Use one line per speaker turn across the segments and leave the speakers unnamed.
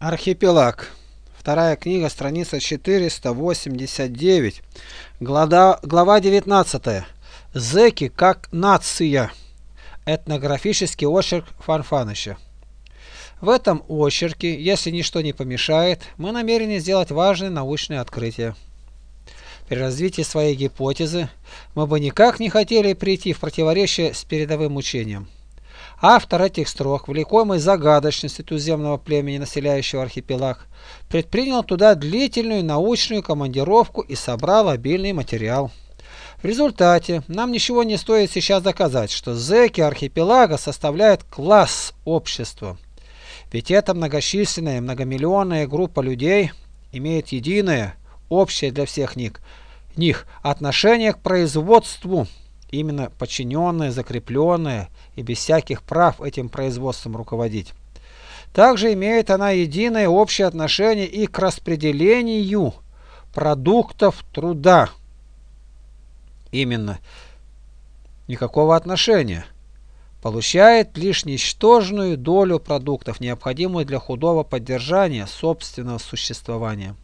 Архипелаг. Вторая книга, страница 489. Глава, глава 19. Зеки как нация. Этнографический очерк Фанфаныча. В этом очерке, если ничто не помешает, мы намерены сделать важное научное открытие. При развитии своей гипотезы мы бы никак не хотели прийти в противоречие с передовым учением. Автор этих строк, влекомый загадочностью туземного племени, населяющего архипелаг, предпринял туда длительную научную командировку и собрал обильный материал. В результате нам ничего не стоит сейчас доказать, что зэки архипелага составляют класс общества. Ведь эта многочисленная многомиллионная группа людей имеет единое, общее для всех них, них отношение к производству именно подчиненные, закрепленные и без всяких прав этим производством руководить. Также имеет она единое общее отношение и к распределению продуктов труда. Именно. Никакого отношения. Получает лишь ничтожную долю продуктов, необходимую для худого поддержания собственного существования.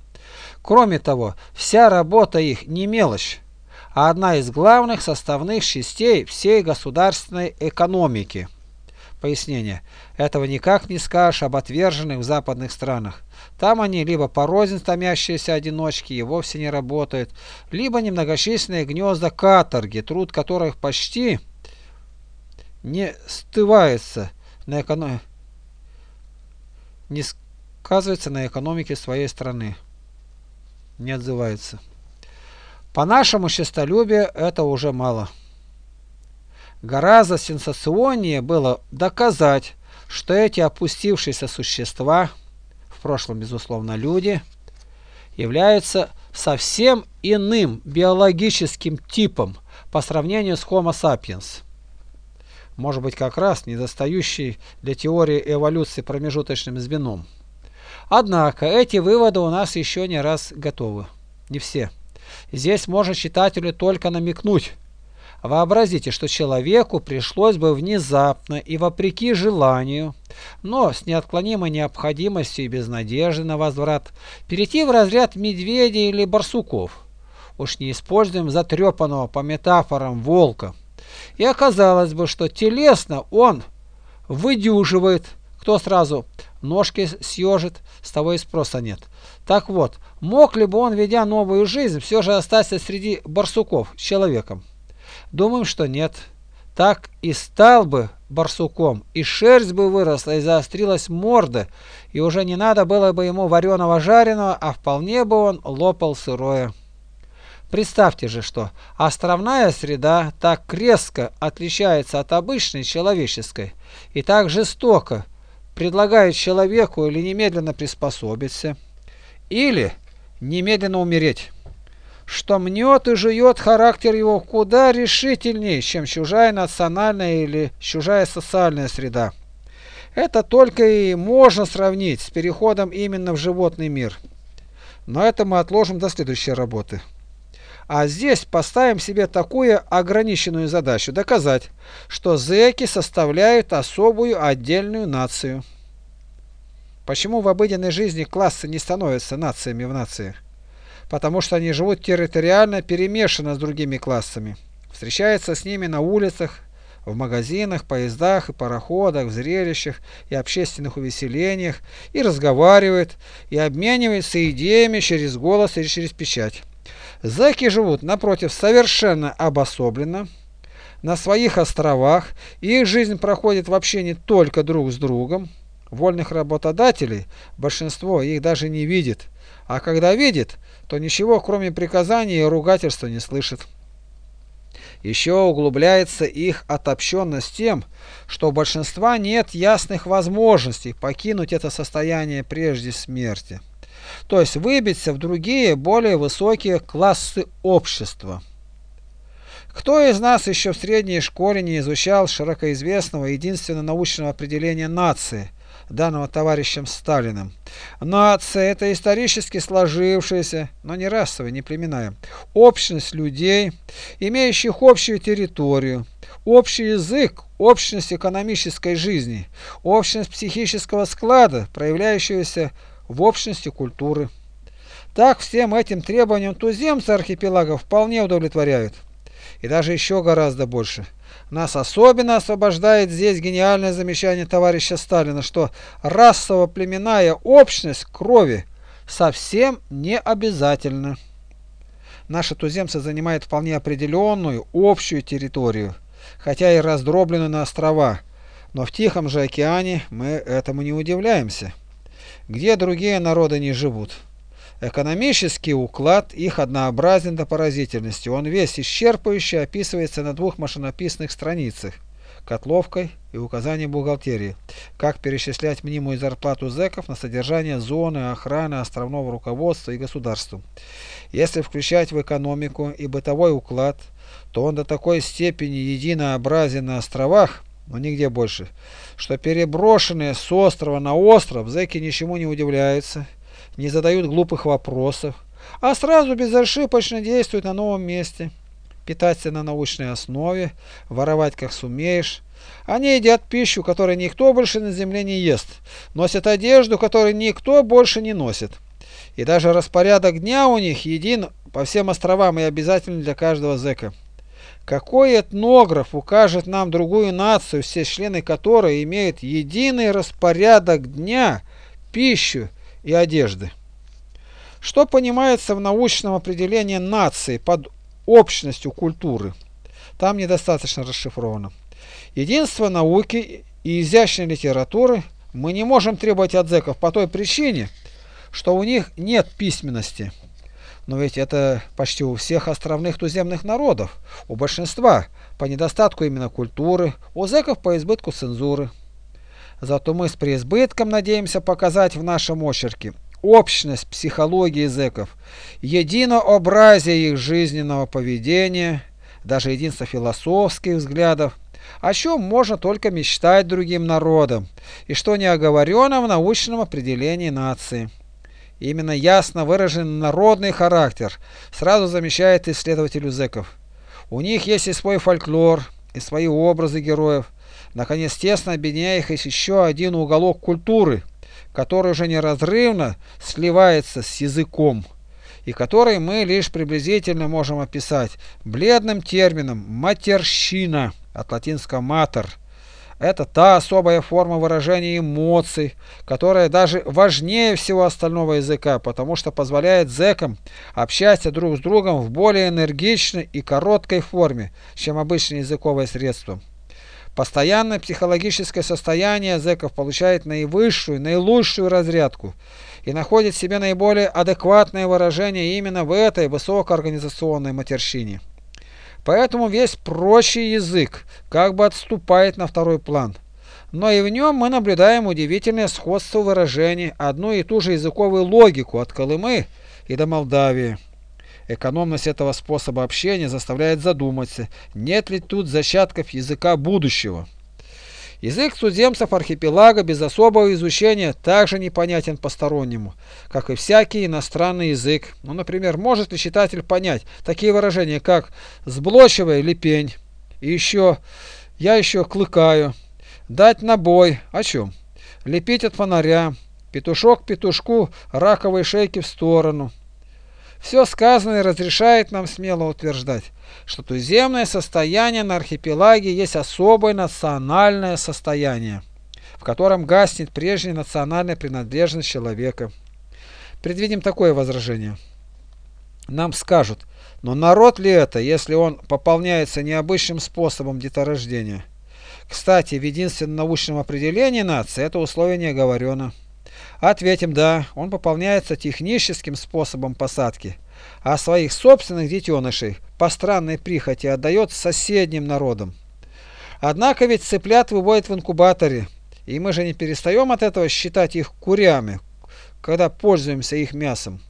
Кроме того, вся работа их не мелочь а одна из главных составных частей всей государственной экономики. Пояснение. Этого никак не скажешь об отверженных в западных странах. Там они либо порознь томящиеся одиночки и вовсе не работают, либо немногочисленные гнезда каторги, труд которых почти не стывается на эконом... не сказывается на экономике своей страны. Не отзывается. По нашему счастолюбию это уже мало. Гораздо сенсационнее было доказать, что эти опустившиеся существа, в прошлом, безусловно, люди, являются совсем иным биологическим типом по сравнению с Homo sapiens. Может быть, как раз недостающий для теории эволюции промежуточным звеном. Однако эти выводы у нас еще не раз готовы. Не все. Здесь можно читателю только намекнуть. Вообразите, что человеку пришлось бы внезапно и вопреки желанию, но с неотклонимой необходимостью и без надежды на возврат, перейти в разряд медведей или барсуков. Уж не используем затрепанного по метафорам волка. И оказалось бы, что телесно он выдюживает, кто сразу ножки съежит, с того и спроса нет. Так вот, мог ли бы он, ведя новую жизнь, все же остаться среди барсуков с человеком? Думаем, что нет. Так и стал бы барсуком, и шерсть бы выросла, и заострилась морда, и уже не надо было бы ему вареного жареного, а вполне бы он лопал сырое. Представьте же, что островная среда так резко отличается от обычной человеческой и так жестоко предлагает человеку или немедленно приспособиться, или немедленно умереть, что мнет и жует характер его куда решительнее, чем чужая национальная или чужая социальная среда. Это только и можно сравнить с переходом именно в животный мир. Но это мы отложим до следующей работы. А здесь поставим себе такую ограниченную задачу – доказать, что зэки составляют особую отдельную нацию. Почему в обыденной жизни классы не становятся нациями в нациях? Потому что они живут территориально перемешанно с другими классами. Встречаются с ними на улицах, в магазинах, поездах и пароходах, в зрелищах и общественных увеселениях, и разговаривают, и обмениваются идеями через голос или через печать. Зэки живут, напротив, совершенно обособленно, на своих островах, и их жизнь проходит в общении только друг с другом. Вольных работодателей большинство их даже не видит, а когда видит, то ничего кроме приказаний и ругательства не слышит. Еще углубляется их отобщенность тем, что у большинства нет ясных возможностей покинуть это состояние прежде смерти, то есть выбиться в другие, более высокие классы общества. Кто из нас еще в средней школе не изучал широкоизвестного единственного научного определения нации – данного товарищем Сталиным, Нация – это исторически сложившаяся, но не расовая, не племенная, общность людей, имеющих общую территорию, общий язык, общность экономической жизни, общность психического склада, проявляющегося в общности культуры. Так всем этим требованиям туземцы архипелага вполне удовлетворяют. И даже еще гораздо больше. Нас особенно освобождает здесь гениальное замечание товарища Сталина, что расово-племенная общность крови совсем не обязательна. Наши туземцы занимают вполне определенную общую территорию, хотя и раздробленную на острова, но в Тихом же океане мы этому не удивляемся. Где другие народы не живут? Экономический уклад их однообразен до поразительности. Он весь исчерпывающе описывается на двух машинописных страницах котловкой и указанием бухгалтерии, как перечислять мнимую зарплату зэков на содержание зоны, охраны, островного руководства и государства. Если включать в экономику и бытовой уклад, то он до такой степени единообразен на островах, но нигде больше, что переброшенные с острова на остров зэки ничему не удивляются не задают глупых вопросов, а сразу безошибочно действуют на новом месте. Питаться на научной основе, воровать как сумеешь. Они едят пищу, которую никто больше на земле не ест, носят одежду, которую никто больше не носит. И даже распорядок дня у них един по всем островам и обязательно для каждого зэка. Какой этнограф укажет нам другую нацию, все члены которой имеют единый распорядок дня, пищу и одежды. Что понимается в научном определении нации под общностью культуры? Там недостаточно расшифровано. Единство науки и изящной литературы мы не можем требовать от зэков по той причине, что у них нет письменности. Но ведь это почти у всех островных туземных народов, у большинства по недостатку именно культуры, у зэков по избытку цензуры. Зато мы с преизбытком надеемся показать в нашем очерке общность психологии зэков, единообразие их жизненного поведения, даже единство философских взглядов, о чем можно только мечтать другим народам, и что не оговорено в научном определении нации. Именно ясно выраженный народный характер сразу замечает исследователь зэков. У них есть и свой фольклор, и свои образы героев, Наконец, тесно объединяя их еще один уголок культуры, который уже неразрывно сливается с языком, и который мы лишь приблизительно можем описать бледным термином «матерщина» от латинского «матер». Это та особая форма выражения эмоций, которая даже важнее всего остального языка, потому что позволяет зэкам общаться друг с другом в более энергичной и короткой форме, чем обычное языковое средство. Постоянное психологическое состояние зэков получает наивысшую, наилучшую разрядку и находит себе наиболее адекватное выражение именно в этой высокоорганизационной матерщине. Поэтому весь прочий язык как бы отступает на второй план. Но и в нем мы наблюдаем удивительное сходство выражений, одну и ту же языковую логику от Колымы и до Молдавии. Экономность этого способа общения заставляет задуматься, нет ли тут зачатков языка будущего. Язык туземцев архипелага без особого изучения также непонятен постороннему, как и всякий иностранный язык. Ну, например, может ли читатель понять такие выражения, как «сблочивай лепень» и еще «я еще клыкаю», «дать набой» о чем? «Лепить от фонаря», «петушок петушку раковой шейки в сторону». Все сказанное разрешает нам смело утверждать, что туземное состояние на архипелаге есть особое национальное состояние, в котором гаснет прежняя национальная принадлежность человека. Предвидим такое возражение. Нам скажут, но народ ли это, если он пополняется необычным способом деторождения? Кстати, в единственном научном определении нации это условие не оговорено. Ответим «да», он пополняется техническим способом посадки, а своих собственных детенышей по странной прихоти отдает соседним народам. Однако ведь цыплят выводят в инкубаторе, и мы же не перестаем от этого считать их курями, когда пользуемся их мясом.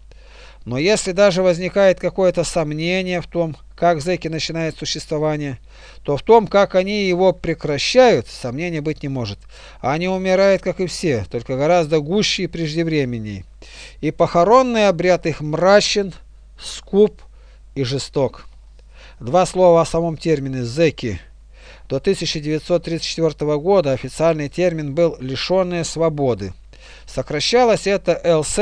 Но если даже возникает какое-то сомнение в том, как зэки начинают существование, то в том, как они его прекращают, сомнения быть не может. Они умирают, как и все, только гораздо гуще и преждевременней. И похоронный обряд их мрачен, скуп и жесток. Два слова о самом термине «зэки». До 1934 года официальный термин был «лишенные свободы». Сокращалось это ЛС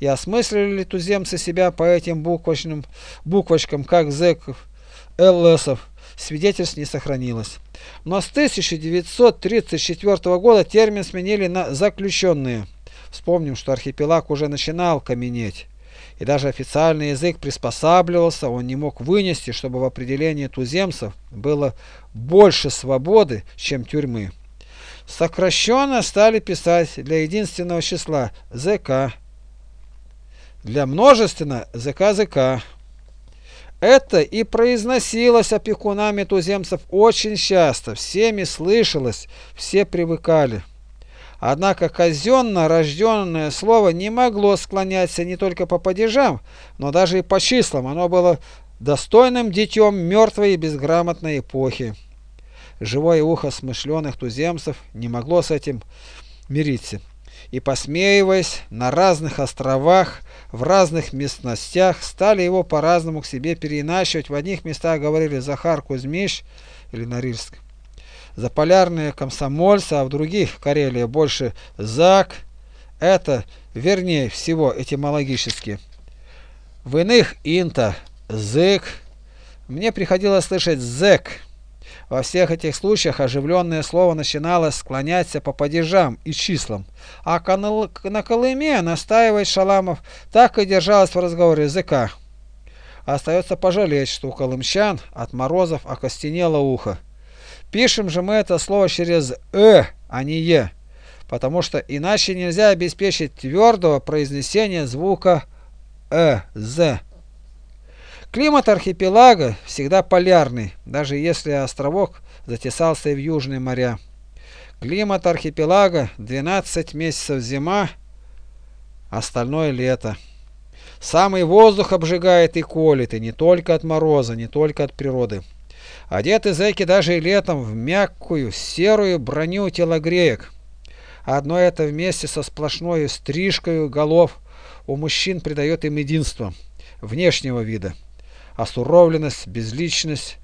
и осмыслили туземцы себя по этим буквочным, буквочкам, как зэков, ЛСов, свидетельств не сохранилось. Но с 1934 года термин сменили на «заключенные». Вспомним, что архипелаг уже начинал каменеть. И даже официальный язык приспосабливался, он не мог вынести, чтобы в определении туземцев было больше свободы, чем тюрьмы. Сокращенно стали писать для единственного числа ЗК, для множественно ЗК-ЗК. Это и произносилось опекунами туземцев очень часто, всеми слышалось, все привыкали. Однако казенно рожденное слово не могло склоняться не только по падежам, но даже и по числам. Оно было достойным детем мертвой и безграмотной эпохи. Живое ухо смышленых туземцев не могло с этим мириться. И посмеиваясь, на разных островах, в разных местностях, стали его по-разному к себе переиначивать. В одних местах говорили Захар Кузьмич или Норильск заполярные комсомольцы, а в других, в Карелии, больше ЗАК. Это вернее всего этимологически. В иных инта, зык. Мне приходилось слышать зэк. Во всех этих случаях оживленное слово начинало склоняться по падежам и числам, а на Колыме, настаивает Шаламов, так и держалось в разговоре языка. Остается пожалеть, что у колымчан от морозов окостенело ухо. Пишем же мы это слово через «э», а не «е», потому что иначе нельзя обеспечить твердого произнесения звука «э», «з». Климат архипелага всегда полярный, даже если островок затесался в южные моря. Климат архипелага 12 месяцев зима, остальное лето. Самый воздух обжигает и колет, и не только от мороза, не только от природы. Одеты зэки даже и летом в мягкую серую броню телогреек. Одно это вместе со сплошной стрижкой голов у мужчин придает им единство внешнего вида. Осуровленность, безличность.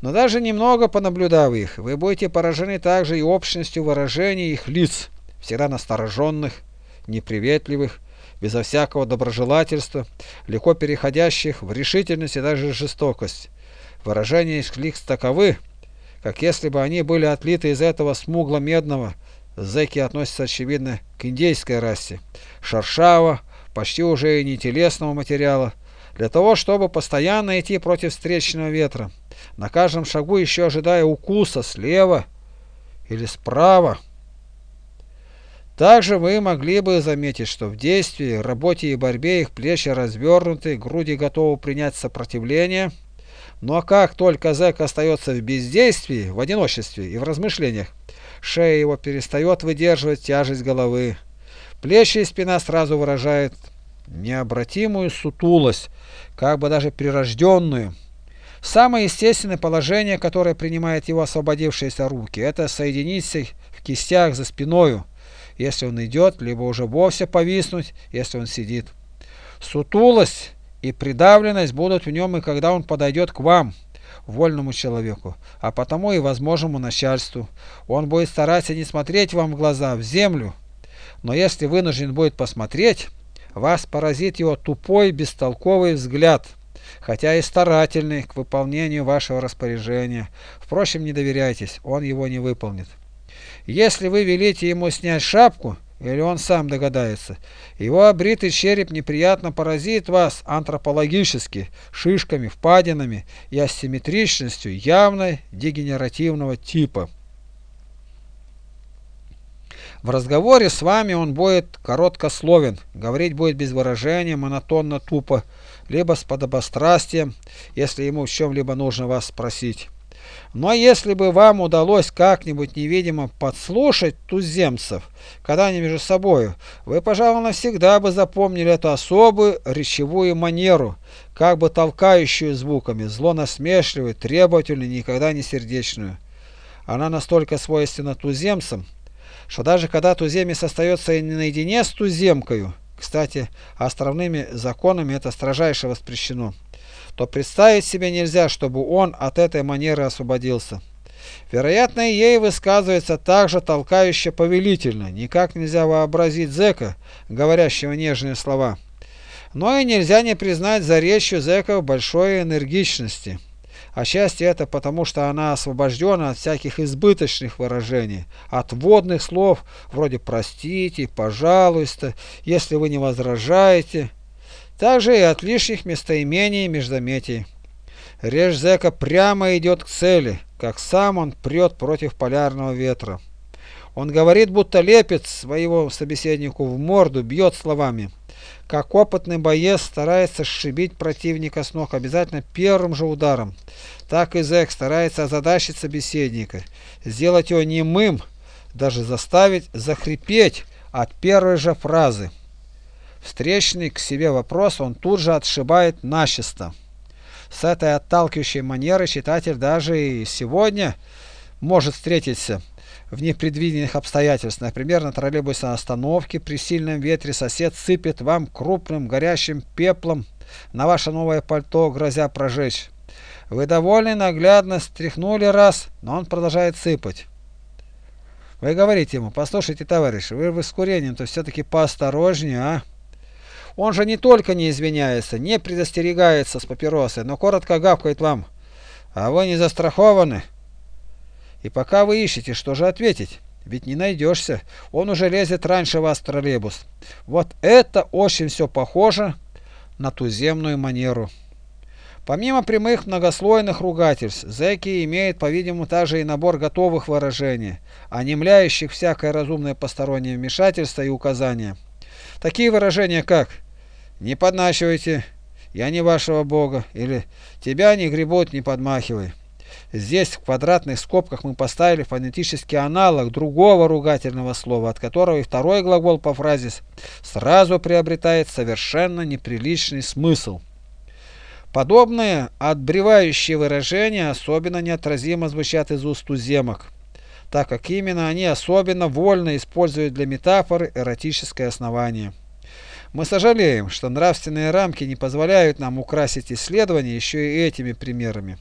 Но даже немного понаблюдав их, вы будете поражены также и общностью выражений их лиц, всегда настороженных, неприветливых, безо всякого доброжелательства, легко переходящих в решительность и даже жестокость. Выражения их лиц таковы, как если бы они были отлиты из этого смугло-медного. Зэки относятся, очевидно, к индейской расе. Шершава, почти уже и не телесного материала, для того, чтобы постоянно идти против встречного ветра, на каждом шагу еще ожидая укуса слева или справа. Также вы могли бы заметить, что в действии, работе и борьбе их плечи развернуты, груди готовы принять сопротивление – но как только зэк остается в бездействии, в одиночестве и в размышлениях, шея его перестает выдерживать тяжесть головы. Плечи и спина сразу выражают необратимую сутулость, как бы даже прирожденную. Самое естественное положение, которое принимает его освободившиеся руки, это соединиться в кистях за спиною, если он идет, либо уже вовсе повиснуть, если он сидит. Сутулость и придавленность будут в нем и когда он подойдет к вам, вольному человеку, а потому и возможному начальству. Он будет стараться не смотреть вам в глаза, в землю, но если вынужден будет посмотреть, вас поразит его тупой, бестолковый взгляд, хотя и старательный к выполнению вашего распоряжения. Впрочем, не доверяйтесь, он его не выполнит. Если вы велите ему снять шапку, или он сам догадается. Его обритый череп неприятно поразит вас антропологически, шишками, впадинами и асимметричностью явно дегенеративного типа. В разговоре с вами он будет короткословен, говорить будет без выражения, монотонно, тупо, либо с подобострастием, если ему в чем-либо нужно вас спросить. Но если бы вам удалось как-нибудь невидимо подслушать туземцев, когда они между собою, вы, пожалуй, навсегда бы запомнили эту особую речевую манеру, как бы толкающую звуками, зло насмешливую, требовательную, никогда не сердечную. Она настолько свойственна туземцам, что даже когда туземец остается не наедине с туземкою, кстати, островными законами это строжайше воспрещено, то представить себе нельзя, чтобы он от этой манеры освободился. Вероятно, ей высказывается также толкающе повелительно, никак нельзя вообразить зэка, говорящего нежные слова. Но и нельзя не признать за речью зэков большой энергичности. А счастье это потому, что она освобождена от всяких избыточных выражений, от водных слов вроде «простите», «пожалуйста», «если вы не возражаете», также и от лишних местоимений и междометий. Речь зэка прямо идет к цели, как сам он прет против полярного ветра. Он говорит, будто лепит своего собеседнику в морду, бьет словами. Как опытный боец старается сшибить противника с ног обязательно первым же ударом, так и зэк старается озадачить собеседника, сделать его немым, даже заставить захрипеть от первой же фразы. Встречный к себе вопрос он тут же отшибает начисто. С этой отталкивающей манерой читатель даже и сегодня может встретиться в непредвиденных обстоятельствах. Например, на троллейбусной остановке при сильном ветре сосед сыпет вам крупным горящим пеплом на ваше новое пальто, грозя прожечь. Вы довольны, наглядно стряхнули раз, но он продолжает сыпать. Вы говорите ему, послушайте, товарищ, вы, вы с курением-то все-таки поосторожнее, а? Он же не только не извиняется, не предостерегается с папиросой, но коротко гавкает вам. А вы не застрахованы. И пока вы ищете, что же ответить? Ведь не найдешься. Он уже лезет раньше вас в троллейбус. Вот это очень все похоже на туземную манеру. Помимо прямых многослойных ругательств, зэки имеют, по-видимому, также и набор готовых выражений, онемляющих всякое разумное постороннее вмешательство и указание. Такие выражения, как «не подначивайте», «я не вашего бога» или «тебя не гребут, не подмахивай». Здесь в квадратных скобках мы поставили фонетический аналог другого ругательного слова, от которого и второй глагол по фразе сразу приобретает совершенно неприличный смысл. Подобные отбревающие выражения особенно неотразимо звучат из уст туземок, так как именно они особенно вольно используют для метафоры эротическое основание. Мы сожалеем, что нравственные рамки не позволяют нам украсить исследование еще и этими примерами.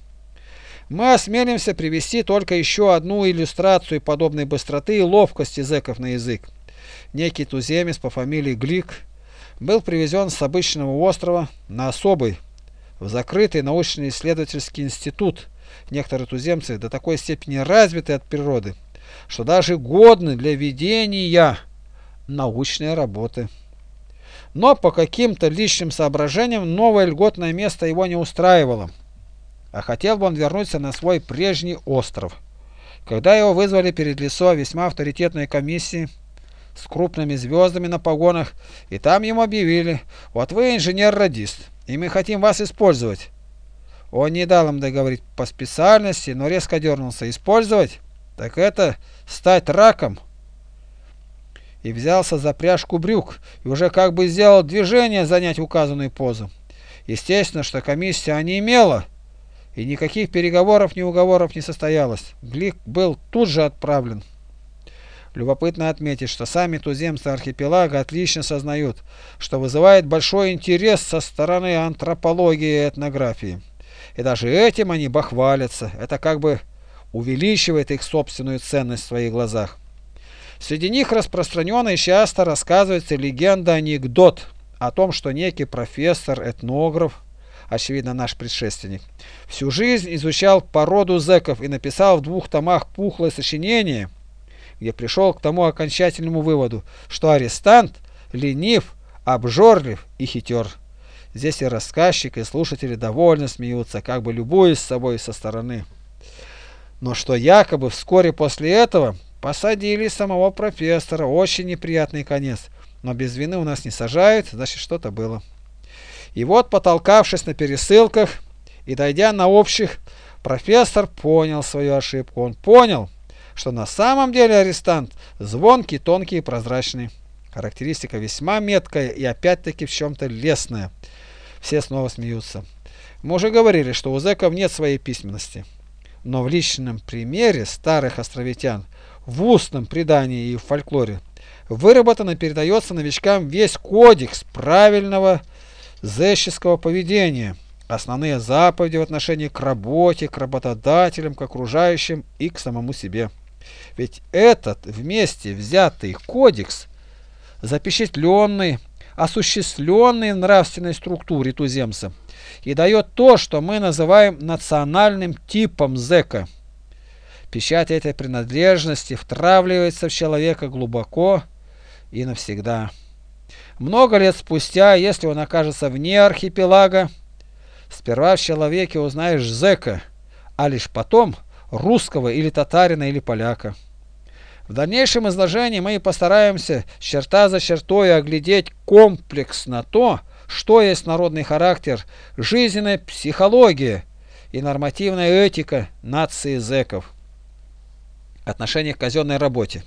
Мы осмелимся привести только еще одну иллюстрацию подобной быстроты и ловкости зэков на язык. Некий туземец по фамилии Глик был привезен с обычного острова на особый, в закрытый научно-исследовательский институт. Некоторые туземцы до такой степени развиты от природы, что даже годны для ведения научной работы. Но по каким-то личным соображениям новое льготное место его не устраивало а хотел бы он вернуться на свой прежний остров. Когда его вызвали перед лицо весьма авторитетной комиссии с крупными звездами на погонах, и там ему объявили, вот вы инженер-радист, и мы хотим вас использовать. Он не дал им договорить по специальности, но резко дернулся. Использовать? Так это стать раком. И взялся за пряжку брюк, и уже как бы сделал движение занять указанную позу. Естественно, что комиссия не имела и никаких переговоров ни уговоров не состоялось. Глик был тут же отправлен. Любопытно отметить, что сами туземцы архипелага отлично сознают, что вызывает большой интерес со стороны антропологии и этнографии. И даже этим они бахвалятся. Это как бы увеличивает их собственную ценность в своих глазах. Среди них распространенно и часто рассказывается легенда-анекдот о том, что некий профессор-этнограф очевидно наш предшественник, всю жизнь изучал породу зэков и написал в двух томах пухлое сочинение, где пришел к тому окончательному выводу, что арестант ленив, обжорлив и хитер. Здесь и рассказчик, и слушатели довольно смеются, как бы любуясь собой со стороны. Но что якобы вскоре после этого посадили самого профессора, очень неприятный конец. Но без вины у нас не сажают, значит что-то было. И вот, потолкавшись на пересылках и дойдя на общих, Профессор понял свою ошибку. Он понял, что на самом деле арестант звонкий, тонкий и прозрачный. Характеристика весьма меткая и опять-таки в чем-то лесная. Все снова смеются. Мы уже говорили, что у зэков нет своей письменности. Но в личном примере старых островитян, в устном предании и в фольклоре, выработан и передается новичкам весь кодекс правильного зэщеского поведения, основные заповеди в отношении к работе, к работодателям, к окружающим и к самому себе. Ведь этот вместе взятый кодекс, запечатленный, осуществленный в нравственной структуре туземца, и дает то, что мы называем национальным типом зэка. Печать этой принадлежности втравливается в человека глубоко и навсегда. Много лет спустя, если он окажется вне архипелага, сперва в человеке узнаешь зэка, а лишь потом русского или татарина или поляка. В дальнейшем изложении мы постараемся черта за чертой оглядеть комплексно то, что есть народный характер, жизненная психология и нормативная этика нации зэков. Отношение к казенной работе.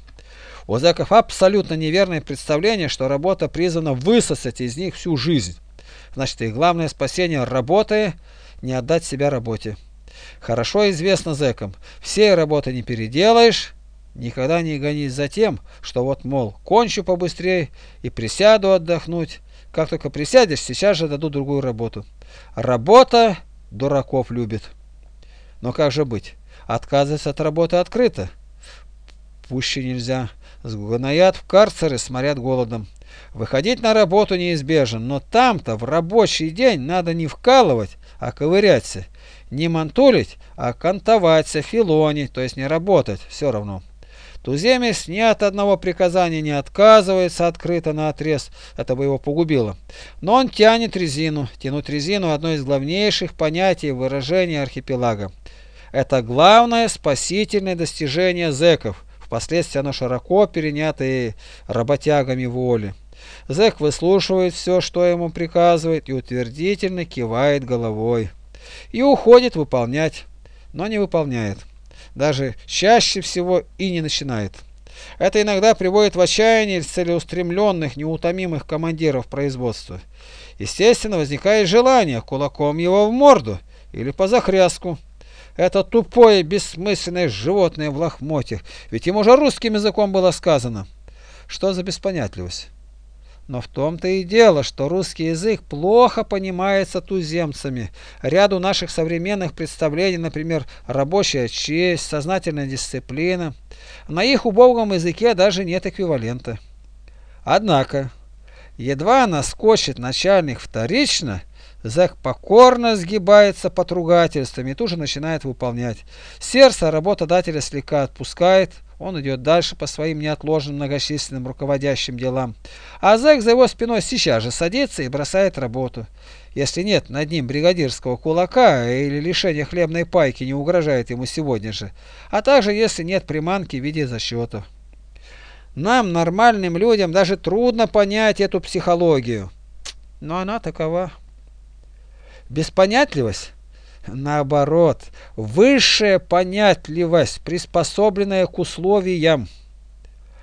У зэков абсолютно неверное представление, что работа призвана высосать из них всю жизнь. Значит, их главное спасение – работая, не отдать себя работе. Хорошо известно зэкам, все работы не переделаешь, никогда не гонись за тем, что вот, мол, кончу побыстрее и присяду отдохнуть. Как только присядешь, сейчас же дадут другую работу. Работа дураков любит. Но как же быть? Отказываться от работы открыто. Пуще нельзя. Сгонаят в карцеры, сморят голодом. Выходить на работу неизбежен, но там-то в рабочий день надо не вкалывать, а ковыряться. Не мантулить, а кантоваться, филонить, то есть не работать, все равно. Туземец ни от одного приказания не отказывается открыто на отрез, это бы его погубило. Но он тянет резину. Тянуть резину – одно из главнейших понятий выражения архипелага. Это главное спасительное достижение зэков – Впоследствии оно широко перенято и работягами воли. Зэк выслушивает все, что ему приказывает, и утвердительно кивает головой. И уходит выполнять, но не выполняет. Даже чаще всего и не начинает. Это иногда приводит в отчаяние целеустремленных, неутомимых командиров производства. Естественно, возникает желание кулаком его в морду или по захряску. Это тупое, бессмысленное животное в лохмотьях, ведь ему же русским языком было сказано. Что за беспонятливость? Но в том-то и дело, что русский язык плохо понимается туземцами. Ряду наших современных представлений, например, рабочая честь, сознательная дисциплина, на их убогом языке даже нет эквивалента. Однако, едва наскочит начальник вторично – Зэк покорно сгибается под ругательствами и тут же начинает выполнять. Сердце работодателя слегка отпускает, он идет дальше по своим неотложным многочисленным руководящим делам. А зэк за его спиной сейчас же садится и бросает работу. Если нет над ним бригадирского кулака или лишение хлебной пайки не угрожает ему сегодня же, а также если нет приманки в виде зачетов. Нам, нормальным людям, даже трудно понять эту психологию, но она такова. Беспонятливость? Наоборот, высшая понятливость, приспособленная к условиям.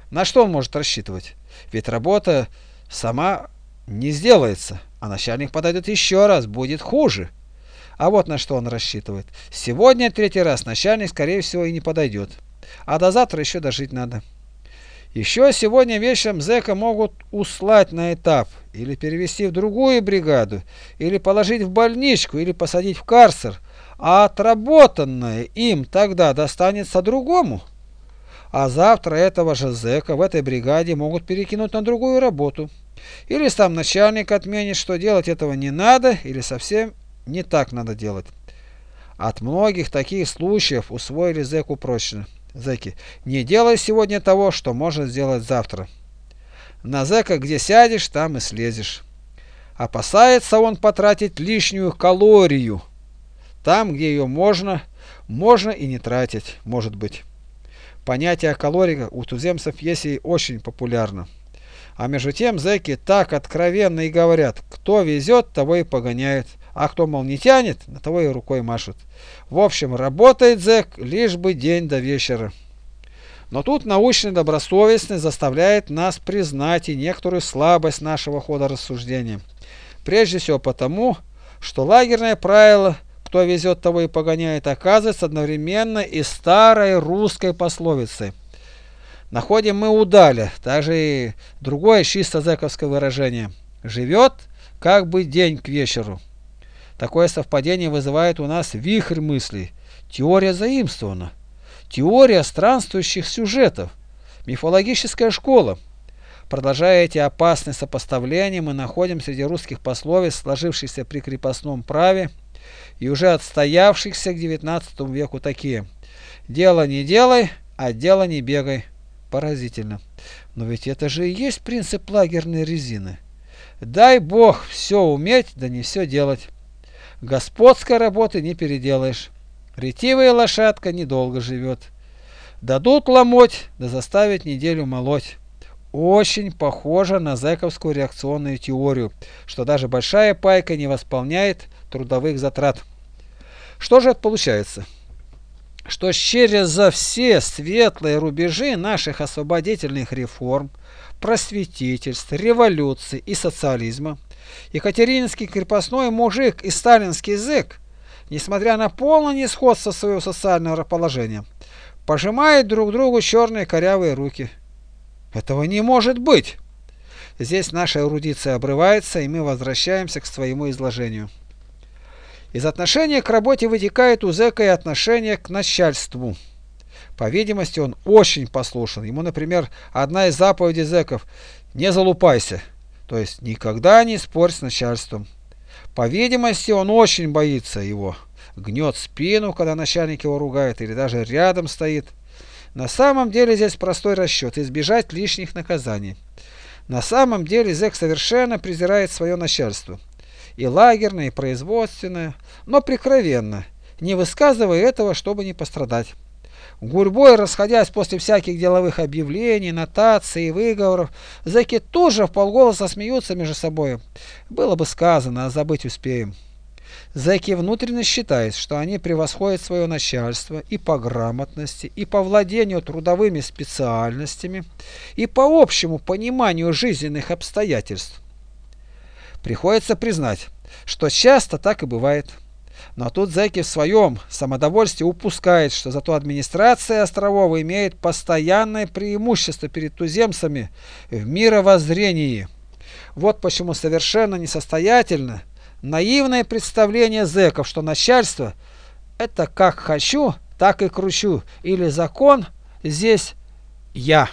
На что он может рассчитывать? Ведь работа сама не сделается, а начальник подойдет еще раз, будет хуже. А вот на что он рассчитывает. Сегодня третий раз начальник, скорее всего, и не подойдет. А до завтра еще дожить надо. Еще сегодня вечером зэка могут услать на этап, или перевести в другую бригаду, или положить в больничку, или посадить в карцер, а отработанное им тогда достанется другому. А завтра этого же зэка в этой бригаде могут перекинуть на другую работу. Или сам начальник отменит, что делать этого не надо, или совсем не так надо делать. От многих таких случаев усвоили зэку прочно. Зэки, не делай сегодня того, что можно сделать завтра. На зэка где сядешь, там и слезешь. Опасается он потратить лишнюю калорию. Там, где ее можно, можно и не тратить, может быть. Понятие калорика у туземцев есть и очень популярно. А между тем зэки так откровенно и говорят, кто везет, того и погоняет. А кто, мол, не тянет, на того и рукой машут. В общем, работает зэк лишь бы день до вечера. Но тут научная добросовестность заставляет нас признать и некоторую слабость нашего хода рассуждения. Прежде всего потому, что лагерное правило «кто везет, того и погоняет» оказывается одновременно и старой русской пословицей. Находим мы удали, также и другое чисто зэковское выражение. Живет, как бы день к вечеру. Такое совпадение вызывает у нас вихрь мыслей. Теория заимствована. Теория странствующих сюжетов. Мифологическая школа. Продолжая эти опасные сопоставления, мы находим среди русских пословиц, сложившихся при крепостном праве и уже отстоявшихся к XIX веку такие. «Дело не делай, а дело не бегай». Поразительно. Но ведь это же и есть принцип лагерной резины. Дай бог все уметь, да не все делать. Господской работы не переделаешь. Ретивая лошадка недолго живет. Дадут ломоть, да заставят неделю молоть. Очень похоже на зэковскую реакционную теорию, что даже большая пайка не восполняет трудовых затрат. Что же это получается? Что через все светлые рубежи наших освободительных реформ, просветительств, революции и социализма Екатерининский крепостной мужик и сталинский зэк несмотря на полное несходство своего социального положения, пожимают друг другу черные корявые руки. Этого не может быть! Здесь наша эрудиция обрывается, и мы возвращаемся к своему изложению. Из отношения к работе вытекает у зэка и отношение к начальству. По видимости, он очень послушен. Ему, например, одна из заповедей зэков – не залупайся, то есть никогда не спорь с начальством. По видимости, он очень боится его. Гнет спину, когда начальник его ругает, или даже рядом стоит. На самом деле здесь простой расчет – избежать лишних наказаний. На самом деле зэк совершенно презирает свое начальство. И лагерное, и производственное, но прикровенно, не высказывая этого, чтобы не пострадать. Гурьбой расходясь после всяких деловых объявлений, нотаций и выговоров, зэки тоже в полголоса смеются между собой. Было бы сказано, а забыть успеем. Зэки внутренне считают, что они превосходят свое начальство и по грамотности, и по владению трудовыми специальностями, и по общему пониманию жизненных обстоятельств. Приходится признать, что часто так и бывает. Но тут зэки в своем самодовольстве упускают, что зато администрация островов имеет постоянное преимущество перед туземцами в мировоззрении. Вот почему совершенно несостоятельно наивное представление зэков, что начальство – это как хочу, так и кручу, или закон здесь я.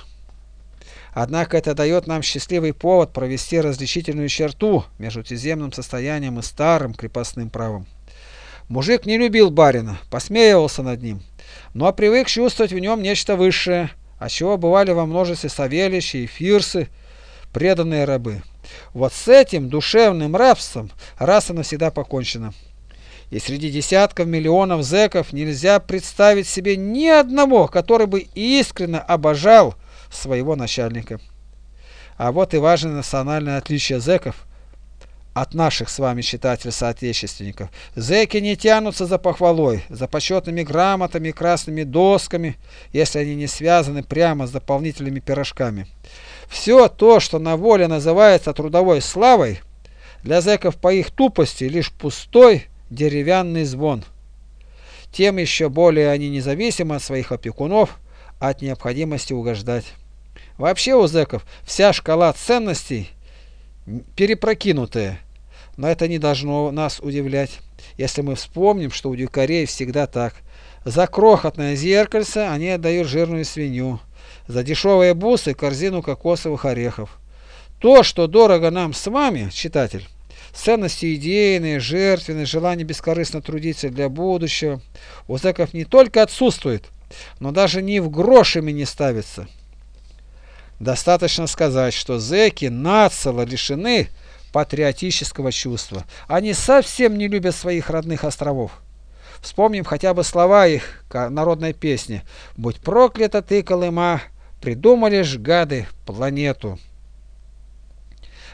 Однако это дает нам счастливый повод провести различительную черту между туземным состоянием и старым крепостным правом. Мужик не любил барина, посмеивался над ним, но привык чувствовать в нем нечто высшее, от чего бывали во множестве савелищи и фирсы, преданные рабы. Вот с этим душевным рабством раз и навсегда покончено. И среди десятков миллионов зэков нельзя представить себе ни одного, который бы искренне обожал своего начальника. А вот и важное национальное отличие зэков от наших с вами читателей-соотечественников. Зэки не тянутся за похвалой, за почетными грамотами и красными досками, если они не связаны прямо с дополнительными пирожками. Все то, что на воле называется трудовой славой, для зэков по их тупости лишь пустой деревянный звон. Тем еще более они независимы от своих опекунов, от необходимости угождать. Вообще у зэков вся шкала ценностей перепрокинутая, но это не должно нас удивлять, если мы вспомним, что у дикарей всегда так. За крохотное зеркальце они отдают жирную свинью, за дешевые бусы корзину кокосовых орехов. То, что дорого нам с вами, читатель, ценности идейные, жертвенные, желание бескорыстно трудиться для будущего, у зэков не только отсутствует, но даже ни в грошами не ставится. Достаточно сказать, что зэки нацело лишены патриотического чувства. Они совсем не любят своих родных островов. Вспомним хотя бы слова их народной песни «Будь проклята ты, Колыма, придумали ж гады планету».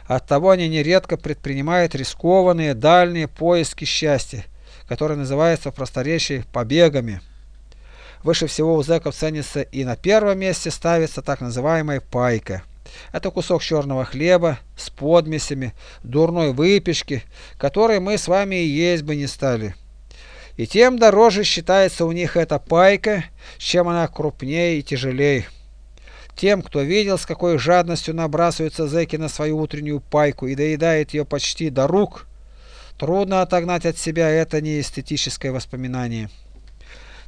Оттого они нередко предпринимают рискованные дальние поиски счастья, которые называются в просторечии побегами. Выше всего у зэков ценится и на первом месте ставится так называемая пайка. Это кусок черного хлеба с подмесями, дурной выпечки, который мы с вами и есть бы не стали. И тем дороже считается у них эта пайка, чем она крупнее и тяжелее. Тем, кто видел, с какой жадностью набрасываются зэки на свою утреннюю пайку и доедает ее почти до рук, трудно отогнать от себя это неэстетическое воспоминание.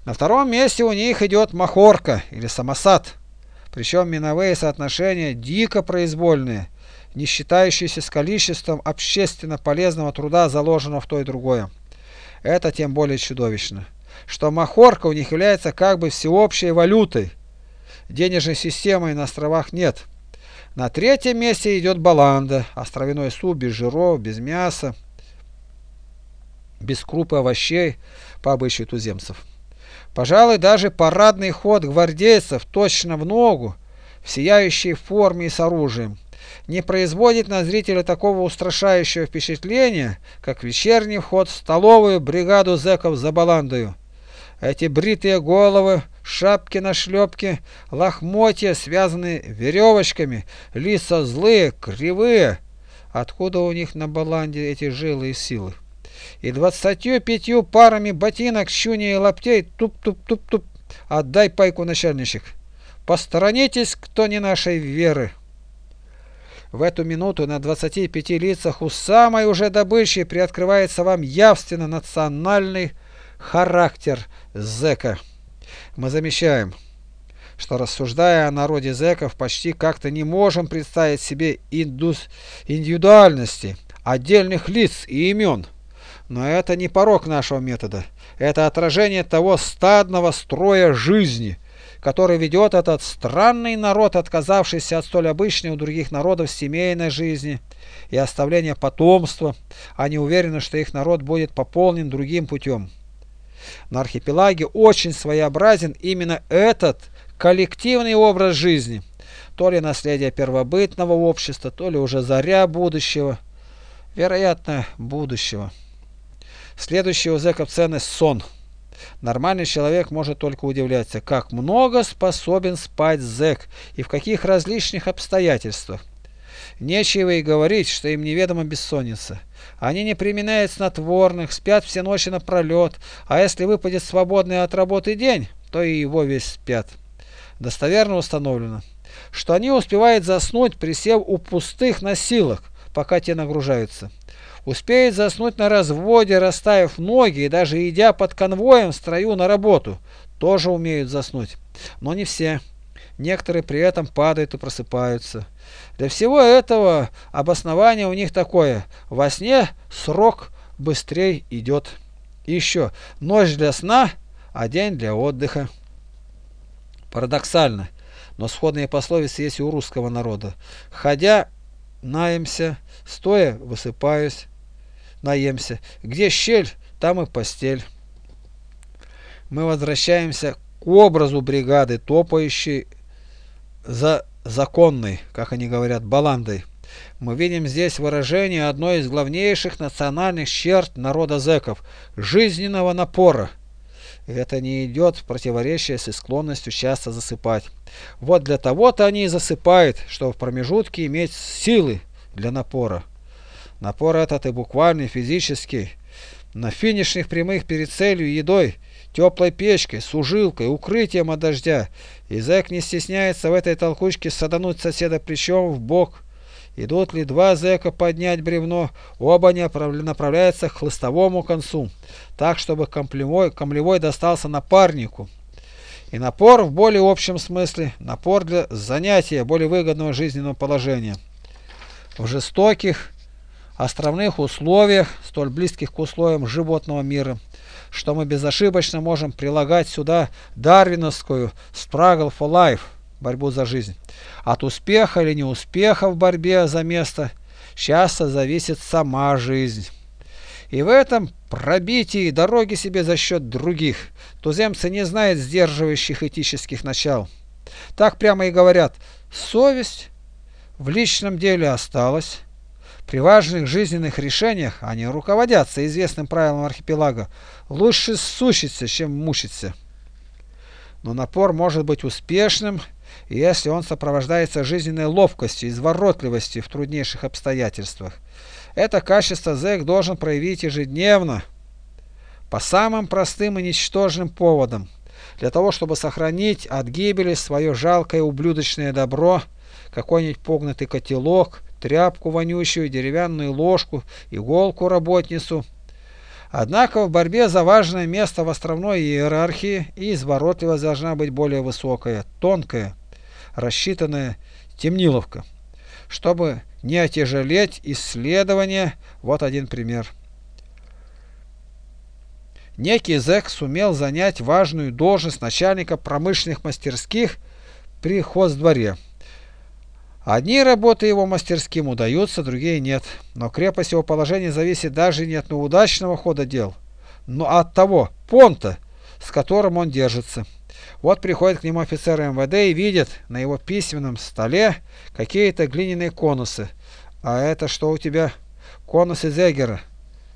На втором месте у них идет махорка или самосад, причем миновые соотношения дико произвольные, не считающиеся с количеством общественно полезного труда, заложенного в то и другое. Это тем более чудовищно, что махорка у них является как бы всеобщей валютой. Денежной системы на островах нет. На третьем месте идет баланда, островяной суп без жиров, без мяса, без круп и овощей по обычаю туземцев. Пожалуй, даже парадный ход гвардейцев точно в ногу, в сияющей форме и с оружием, не производит на зрителя такого устрашающего впечатления, как вечерний вход в столовую бригаду зэков за баландою. Эти бритые головы, шапки на шлепке, лохмотья, связанные веревочками, лица злые, кривые. Откуда у них на баланде эти жилы и силы? И двадцатью пятью парами ботинок, щуни и лаптей туп-туп-туп-туп. Отдай пайку, начальничек. Посторонитесь, кто не нашей веры. В эту минуту на 25 лицах у самой уже добычи приоткрывается вам явственно национальный характер зэка. Мы замечаем, что рассуждая о народе зэков, почти как-то не можем представить себе индус... индивидуальности отдельных лиц и имен. Но это не порог нашего метода. Это отражение того стадного строя жизни, который ведет этот странный народ, отказавшийся от столь обычной у других народов семейной жизни и оставления потомства. Они уверены, что их народ будет пополнен другим путем. На архипелаге очень своеобразен именно этот коллективный образ жизни. То ли наследие первобытного общества, то ли уже заря будущего. Вероятно, будущего. Следующая у зэков ценность – сон. Нормальный человек может только удивляться, как много способен спать зэк и в каких различных обстоятельствах. Нечего и говорить, что им неведома бессонница. Они не применяют снотворных, спят все ночи напролет, а если выпадет свободный от работы день, то и его весь спят. Достоверно установлено, что они успевают заснуть, присев у пустых носилок, пока те нагружаются. Успеет заснуть на разводе, расставив ноги и даже идя под конвоем в строю на работу. Тоже умеют заснуть. Но не все. Некоторые при этом падают и просыпаются. Для всего этого обоснование у них такое. Во сне срок быстрее идет. И еще, ночь для сна, а день для отдыха. Парадоксально, но сходные пословицы есть и у русского народа. Ходя, наемся, стоя, высыпаюсь наемся. Где щель, там и постель. Мы возвращаемся к образу бригады, топающей за законной, как они говорят, баландой. Мы видим здесь выражение одной из главнейших национальных черт народа зэков – жизненного напора. И это не идет в противоречие с склонностью часто засыпать. Вот для того-то они и засыпают, чтобы в промежутке иметь силы для напора. Напор этот и буквальный, физический. На финишных прямых перед целью едой, теплой печкой, сужилкой, укрытием от дождя. И зэк не стесняется в этой толкучке садануть соседа плечом в бок. Идут ли два зэка поднять бревно, оба не направляются к хлыстовому концу, так, чтобы камлевой, камлевой достался напарнику. И напор в более общем смысле, напор для занятия более выгодного жизненного положения. В жестоких, островных условиях, столь близких к условиям животного мира, что мы безошибочно можем прилагать сюда дарвиновскую struggle for life, борьбу за жизнь. От успеха или неуспеха в борьбе за место часто зависит сама жизнь. И в этом пробитии дороги себе за счет других туземцы не знают сдерживающих этических начал. Так прямо и говорят, совесть в личном деле осталась, При важных жизненных решениях они руководятся известным правилом архипелага «лучше сущиться, чем мучиться». Но напор может быть успешным, если он сопровождается жизненной ловкостью, изворотливостью в труднейших обстоятельствах. Это качество зэк должен проявить ежедневно, по самым простым и ничтожным поводам, для того, чтобы сохранить от гибели свое жалкое ублюдочное добро, какой-нибудь погнутый котелок, тряпку вонючую, деревянную ложку, иголку-работницу. Однако в борьбе за важное место в островной иерархии и изворотливость должна быть более высокая, тонкая, рассчитанная темниловка. Чтобы не отяжелеть исследование, вот один пример. Некий зэк сумел занять важную должность начальника промышленных мастерских при хоздворе. Одни работы его мастерским удаются, другие нет. Но крепость его положения зависит даже не от неудачного хода дел, но от того понта, с которым он держится. Вот приходит к нему офицер МВД и видит на его письменном столе какие-то глиняные конусы. А это что у тебя? Конусы Зегера.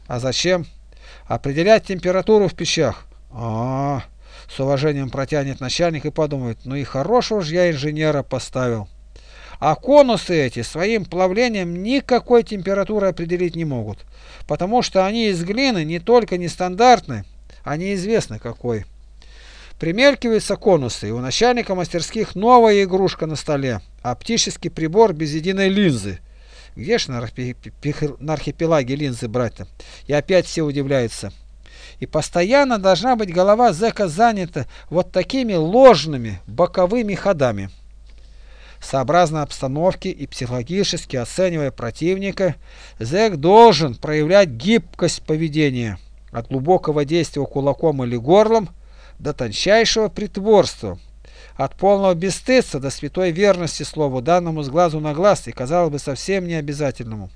А зачем? Определять температуру в печах. А, -а, -а с уважением протянет начальник и подумает, ну и хорошего же я инженера поставил. А конусы эти своим плавлением никакой температуры определить не могут, потому что они из глины не только нестандартны, а неизвестно какой. Примеркиваются конусы, и у начальника мастерских новая игрушка на столе – оптический прибор без единой линзы. Где ж на архипелаге линзы брать-то? И опять все удивляются. И постоянно должна быть голова зэка занята вот такими ложными боковыми ходами. Сообразно обстановке и психологически оценивая противника, зэк должен проявлять гибкость поведения от глубокого действия кулаком или горлом до тончайшего притворства, от полного бесстыдства до святой верности слову, данному с глазу на глаз и, казалось бы, совсем не обязательному.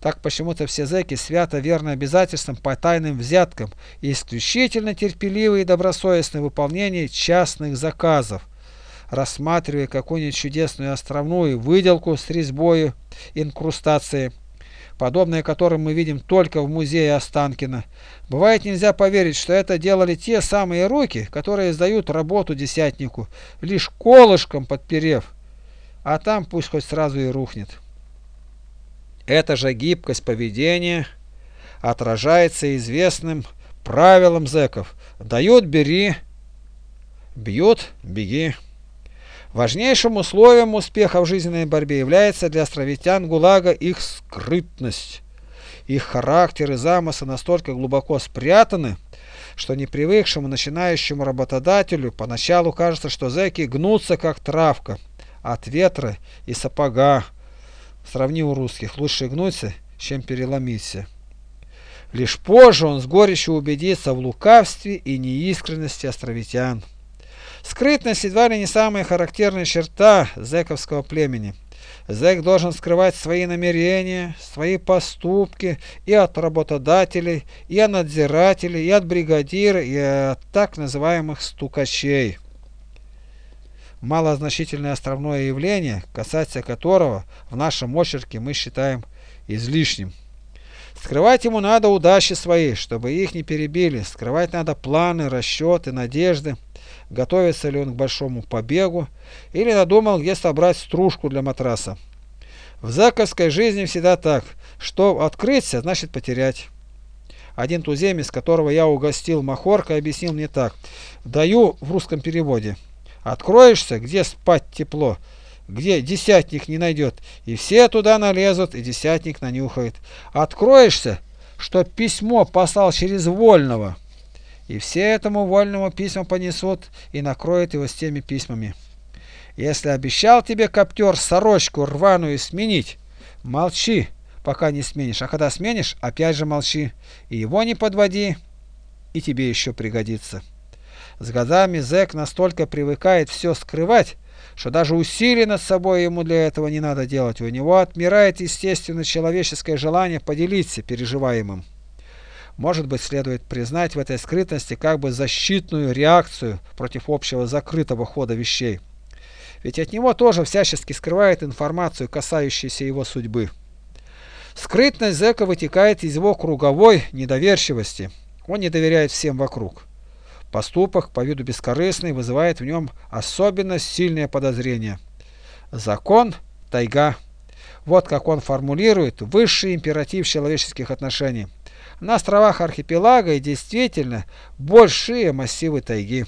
Так почему-то все зэки свято верны обязательствам по тайным взяткам и исключительно терпеливы и добросовестны в выполнении частных заказов, рассматривая какую-нибудь чудесную островную выделку с резьбой инкрустации, подобное которым мы видим только в музее Останкина. Бывает нельзя поверить, что это делали те самые руки, которые сдают работу десятнику, лишь колышком подперев, а там пусть хоть сразу и рухнет. Эта же гибкость поведения отражается известным правилом зэков. Дают – бери, бьют – беги. Важнейшим условием успеха в жизненной борьбе является для островитян ГУЛАГа их скрытность. Их характер и замысел настолько глубоко спрятаны, что непривыкшему начинающему работодателю поначалу кажется, что зэки гнутся как травка от ветра и сапога. Сравни у русских, лучше гнуться, чем переломиться. Лишь позже он с горечью убедится в лукавстве и неискренности островитян. Скрытность едва ли не самая характерная черта зэковского племени. Зэк должен скрывать свои намерения, свои поступки и от работодателей, и от надзирателей, и от бригадира, и от так называемых стукачей. Малозначительное островное явление, касаться которого в нашем очерке мы считаем излишним. Скрывать ему надо удачи свои, чтобы их не перебили. Скрывать надо планы, расчеты, надежды готовится ли он к большому побегу, или надумал, где собрать стружку для матраса. В заковской жизни всегда так, что открыться, значит потерять. Один туземец, которого я угостил махоркой, объяснил мне так. Даю в русском переводе. Откроешься, где спать тепло, где десятник не найдет, и все туда налезут, и десятник нанюхает. Откроешься, что письмо послал через вольного, и все этому вольному письма понесут и накроют его с теми письмами. Если обещал тебе коптер сорочку рваную сменить, молчи, пока не сменишь, а когда сменишь, опять же молчи, и его не подводи, и тебе еще пригодится. С годами зэк настолько привыкает все скрывать, что даже усилий над собой ему для этого не надо делать. У него отмирает естественно человеческое желание поделиться переживаемым. Может быть, следует признать в этой скрытности как бы защитную реакцию против общего закрытого хода вещей. Ведь от него тоже всячески скрывает информацию, касающуюся его судьбы. Скрытность зэка вытекает из его круговой недоверчивости. Он не доверяет всем вокруг. Поступок по виду бескорыстный вызывает в нем особенно сильное подозрение. Закон – тайга. Вот как он формулирует высший императив человеческих отношений. На островах архипелага и действительно большие массивы тайги.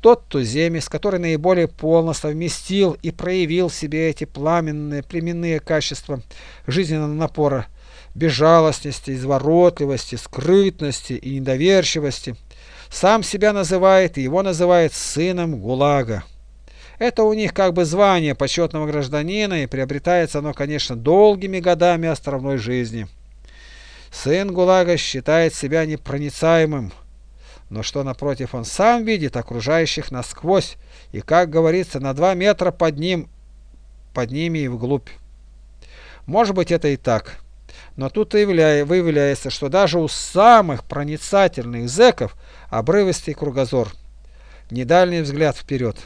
Тот туземец, который наиболее полно совместил и проявил в себе эти пламенные племенные качества жизненного напора, безжалостности, изворотливости, скрытности и недоверчивости, сам себя называет и его называет сыном ГУЛАГа. Это у них как бы звание почетного гражданина, и приобретается оно, конечно, долгими годами островной жизни. Сын ГУЛАГа считает себя непроницаемым, но что напротив он сам видит окружающих насквозь и, как говорится, на два метра под ним, под ними и вглубь. Может быть это и так, но тут и выявляется, что даже у самых проницательных зэков обрывистый кругозор, недальный взгляд вперед.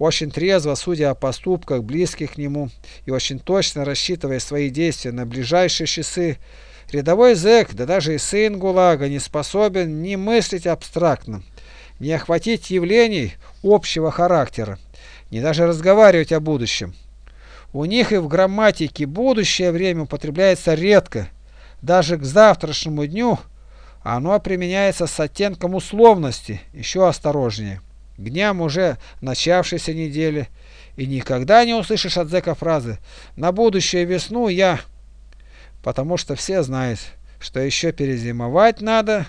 Очень трезво, судя о поступках близких к нему и очень точно рассчитывая свои действия на ближайшие часы, Рядовой зэк, да даже и сын ГУЛАГа, не способен ни мыслить абстрактно, ни охватить явлений общего характера, ни даже разговаривать о будущем. У них и в грамматике будущее время употребляется редко, даже к завтрашнему дню оно применяется с оттенком условности, еще осторожнее. К дням уже начавшейся недели, и никогда не услышишь от зэка фразы «На будущее весну я...» потому что все знают, что еще перезимовать надо,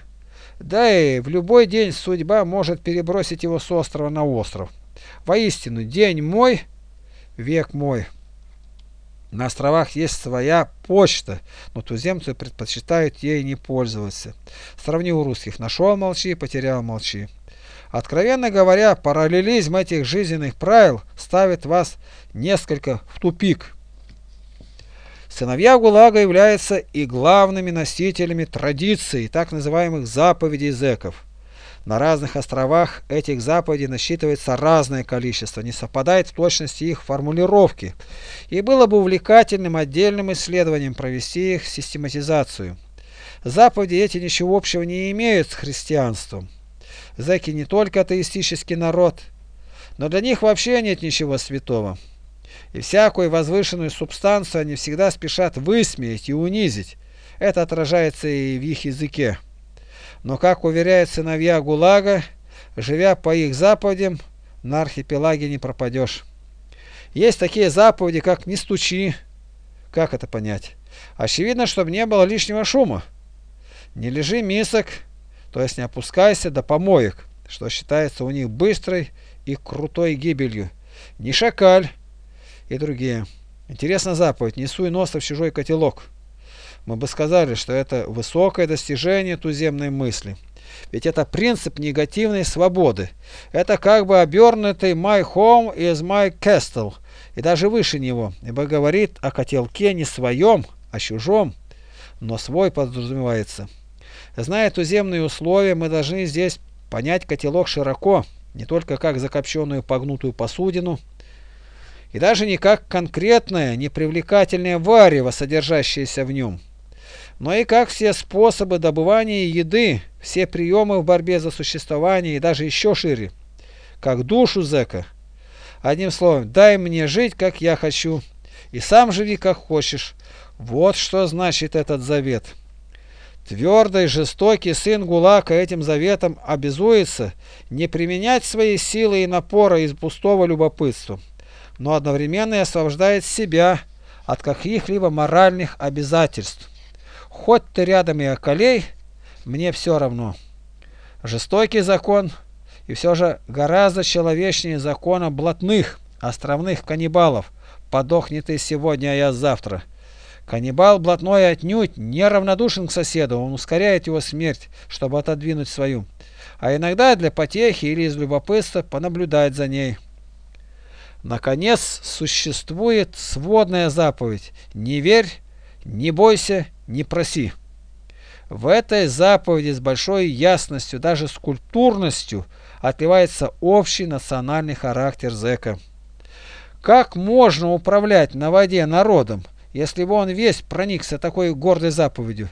да и в любой день судьба может перебросить его с острова на остров. Воистину, день мой, век мой. На островах есть своя почта, но туземцы предпочитают ей не пользоваться. Сравни у русских. Нашел – молчи, потерял – молчи. Откровенно говоря, параллелизм этих жизненных правил ставит вас несколько в тупик. Сыновья ГУЛАГа являются и главными носителями традиций, так называемых заповедей зэков. На разных островах этих заповедей насчитывается разное количество, не совпадает в точности их формулировки, и было бы увлекательным отдельным исследованием провести их систематизацию. Заповеди эти ничего общего не имеют с христианством. Зэки не только атеистический народ, но для них вообще нет ничего святого и всякую возвышенную субстанцию они всегда спешат высмеять и унизить. Это отражается и в их языке. Но, как уверяют сыновья ГУЛАГа, живя по их заповедям, на архипелаге не пропадешь. Есть такие заповеди, как «не стучи». Как это понять? Очевидно, чтобы не было лишнего шума. Не лежи мисок, то есть не опускайся до помоек, что считается у них быстрой и крутой гибелью. Не шакаль, и другие. Интересна заповедь «Не суй носа в чужой котелок». Мы бы сказали, что это высокое достижение туземной мысли. Ведь это принцип негативной свободы. Это как бы обернутый «my home is my castle» и даже выше него, ибо говорит о котелке не своем, а чужом, но свой подразумевается. Зная туземные условия, мы должны здесь понять котелок широко, не только как закопченную погнутую посудину, и даже не как конкретное, непривлекательное варево, содержащееся в нем, но и как все способы добывания еды, все приемы в борьбе за существование и даже еще шире, как душу зэка. Одним словом, дай мне жить, как я хочу, и сам живи, как хочешь. Вот что значит этот завет. Твердый, жестокий сын Гулака этим заветом обязуется не применять свои силы и напора из пустого любопытства но одновременно и освобождает себя от каких-либо моральных обязательств. Хоть ты рядом и околей, мне все равно. Жестокий закон и все же гораздо человечнее закона блатных, островных каннибалов. Подохни ты сегодня, а я завтра. Каннибал блатной отнюдь не равнодушен к соседу, он ускоряет его смерть, чтобы отодвинуть свою, а иногда для потехи или из любопытства понаблюдать за ней. Наконец, существует сводная заповедь «Не верь, не бойся, не проси». В этой заповеди с большой ясностью, даже с культурностью, отливается общий национальный характер зэка. Как можно управлять на воде народом, если бы он весь проникся такой гордой заповедью.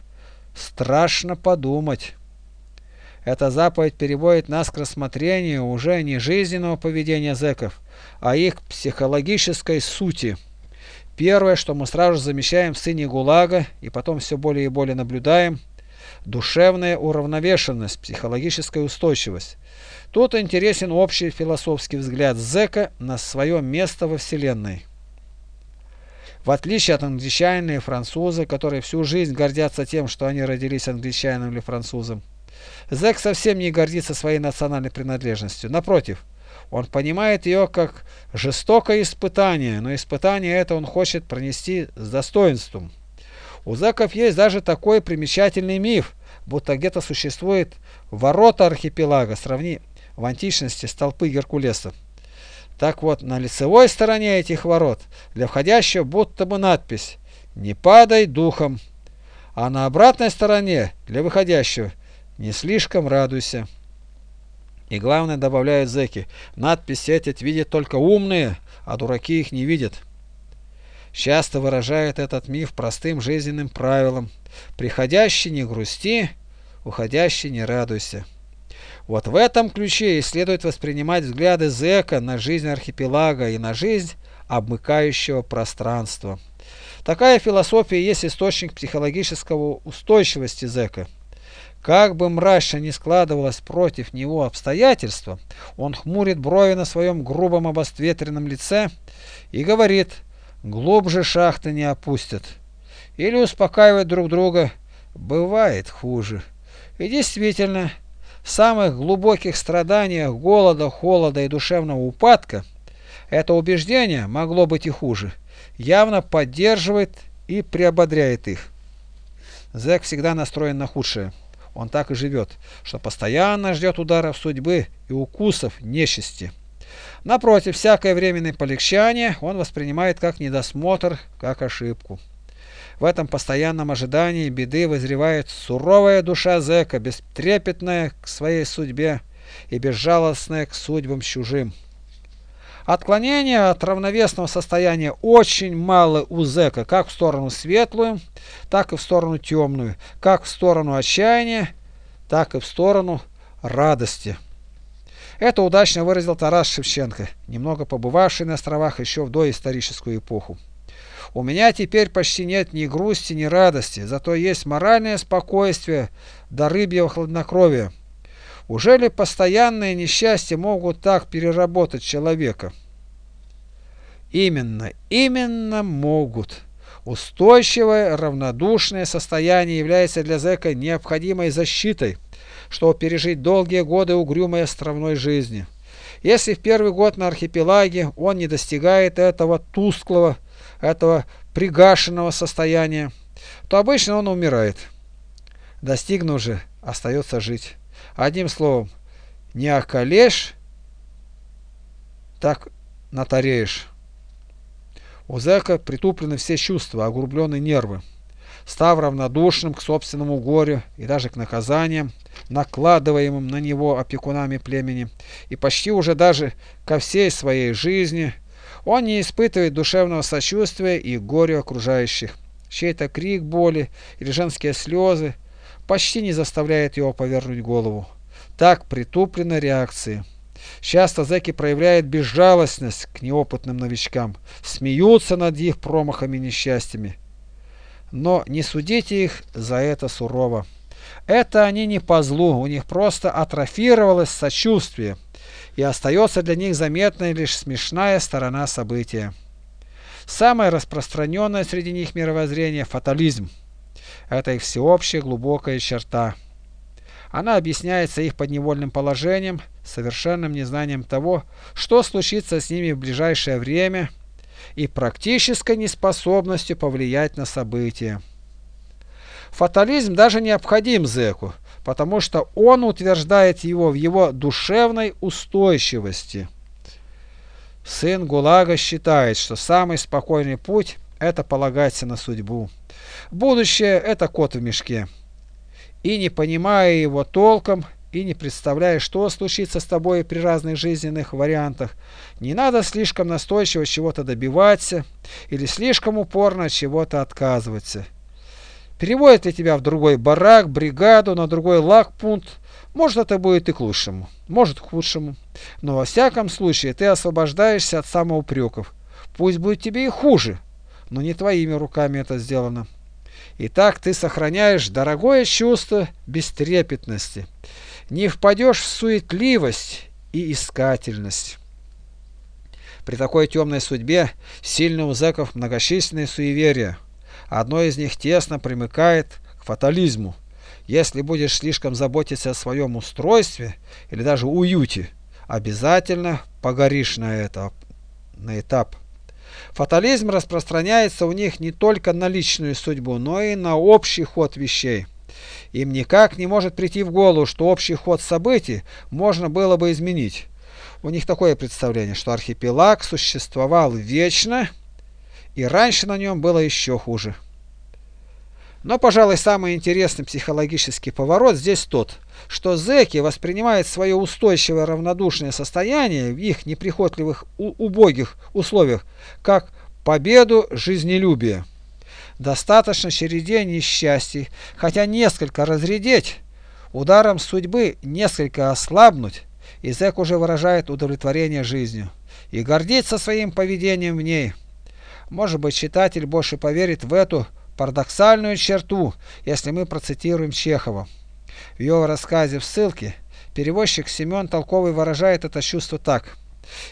Страшно подумать. Эта заповедь переводит нас к рассмотрению уже не жизненного поведения зэков, а их психологической сути. Первое, что мы сразу замечаем в сыне ГУЛАГа и потом все более и более наблюдаем – душевная уравновешенность, психологическая устойчивость. Тут интересен общий философский взгляд зэка на свое место во Вселенной. В отличие от англичан и француза, которые всю жизнь гордятся тем, что они родились англичанином или французом, Зэк совсем не гордится своей национальной принадлежностью. Напротив, он понимает ее как жестокое испытание, но испытание это он хочет пронести с достоинством. У зэков есть даже такой примечательный миф, будто где-то существует ворота архипелага, сравни в античности столпы Геркулеса. Так вот, на лицевой стороне этих ворот для входящего будто бы надпись «Не падай духом», а на обратной стороне для выходящего не слишком радуйся. И главное, добавляют зэки, надписи эти видят только умные, а дураки их не видят. Часто выражает этот миф простым жизненным правилом. Приходящий не грусти, уходящий не радуйся. Вот в этом ключе и следует воспринимать взгляды зэка на жизнь архипелага и на жизнь обмыкающего пространства. Такая философия есть источник психологического устойчивости зэка. Как бы мрачно ни складывалось против него обстоятельства, он хмурит брови на своем грубом обостветренном лице и говорит, глубже шахты не опустят. Или успокаивает друг друга, бывает хуже. И действительно, в самых глубоких страданиях голода, холода и душевного упадка это убеждение, могло быть и хуже, явно поддерживает и приободряет их. Зэк всегда настроен на худшее. Он так и живет, что постоянно ждет ударов судьбы и укусов нечисти. Напротив, всякое временное полегчание он воспринимает как недосмотр, как ошибку. В этом постоянном ожидании беды возревает суровая душа зэка, бестрепетная к своей судьбе и безжалостная к судьбам чужим. Отклонения от равновесного состояния очень мало у зэка, как в сторону светлую, так и в сторону темную, как в сторону отчаяния, так и в сторону радости. Это удачно выразил Тарас Шевченко, немного побывавший на островах еще в доисторическую эпоху. У меня теперь почти нет ни грусти, ни радости, зато есть моральное спокойствие до рыбьего хладнокровия. Уже ли постоянные несчастья могут так переработать человека? Именно, именно могут. Устойчивое, равнодушное состояние является для зэка необходимой защитой, чтобы пережить долгие годы угрюмой островной жизни. Если в первый год на архипелаге он не достигает этого тусклого, этого пригашенного состояния, то обычно он умирает. Достигнув же, остается жить. Одним словом, не околешь, так натареешь. У зэка притуплены все чувства, огрублены нервы. Став равнодушным к собственному горю и даже к наказаниям, накладываемым на него опекунами племени, и почти уже даже ко всей своей жизни, он не испытывает душевного сочувствия и горю окружающих. Чей-то крик боли или женские слезы почти не заставляет его повернуть голову. Так притуплены реакции. Часто зэки проявляют безжалостность к неопытным новичкам, смеются над их промахами и несчастьями. Но не судите их за это сурово. Это они не по злу, у них просто атрофировалось сочувствие, и остается для них заметной лишь смешная сторона события. Самое распространенное среди них мировоззрение – фатализм. Это их всеобщая глубокая черта. Она объясняется их подневольным положением, совершенным незнанием того, что случится с ними в ближайшее время, и практической неспособностью повлиять на события. Фатализм даже необходим зэку, потому что он утверждает его в его душевной устойчивости. Сын ГУЛАГа считает, что самый спокойный путь – это полагаться на судьбу. Будущее – это кот в мешке. И не понимая его толком, и не представляешь, что случится с тобой при разных жизненных вариантах, не надо слишком настойчиво чего-то добиваться или слишком упорно от чего-то отказываться. Переводят ли тебя в другой барак, бригаду, на другой лагпункт, может это будет и к лучшему, может к худшему, но во всяком случае ты освобождаешься от самоупреков. Пусть будет тебе и хуже, но не твоими руками это сделано. И так ты сохраняешь дорогое чувство бестрепетности, не впадешь в суетливость и искательность. При такой темной судьбе сильно у зэков многочисленные суеверия. Одно из них тесно примыкает к фатализму. Если будешь слишком заботиться о своем устройстве или даже уюте, обязательно погоришь на, это, на этап. Фатализм распространяется у них не только на личную судьбу, но и на общий ход вещей. Им никак не может прийти в голову, что общий ход событий можно было бы изменить. У них такое представление, что архипелаг существовал вечно, и раньше на нем было еще хуже. Но, пожалуй, самый интересный психологический поворот здесь тот, что зэки воспринимают свое устойчивое равнодушное состояние в их неприхотливых убогих условиях как победу жизнелюбия. Достаточно череде несчастий, хотя несколько разрядеть, ударом судьбы несколько ослабнуть, и зэк уже выражает удовлетворение жизнью и гордится своим поведением в ней. Может быть, читатель больше поверит в эту парадоксальную черту, если мы процитируем Чехова. В его рассказе в ссылке переводчик Семен Толковый выражает это чувство так.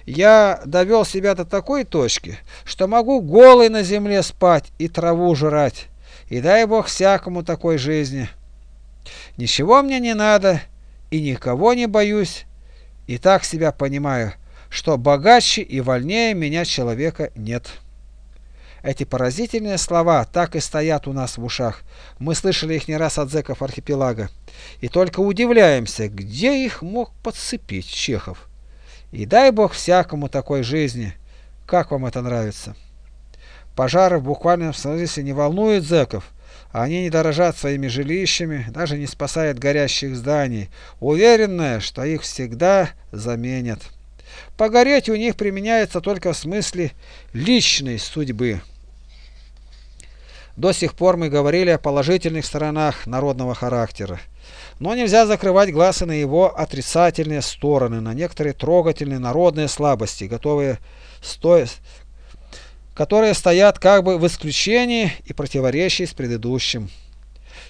«Я довел себя до такой точки, что могу голый на земле спать и траву жрать, и дай Бог всякому такой жизни. Ничего мне не надо и никого не боюсь, и так себя понимаю, что богаче и вольнее меня человека нет». Эти поразительные слова так и стоят у нас в ушах. Мы слышали их не раз от зэков архипелага. И только удивляемся, где их мог подцепить Чехов. И дай бог всякому такой жизни. Как вам это нравится? Пожары в буквальном смысле не волнуют зэков. Они не дорожат своими жилищами, даже не спасают горящих зданий, уверенные, что их всегда заменят. Погореть у них применяется только в смысле личной судьбы. До сих пор мы говорили о положительных сторонах народного характера. Но нельзя закрывать глаз и на его отрицательные стороны, на некоторые трогательные народные слабости, готовые стоя, которые стоят как бы в исключении и противоречии с предыдущим.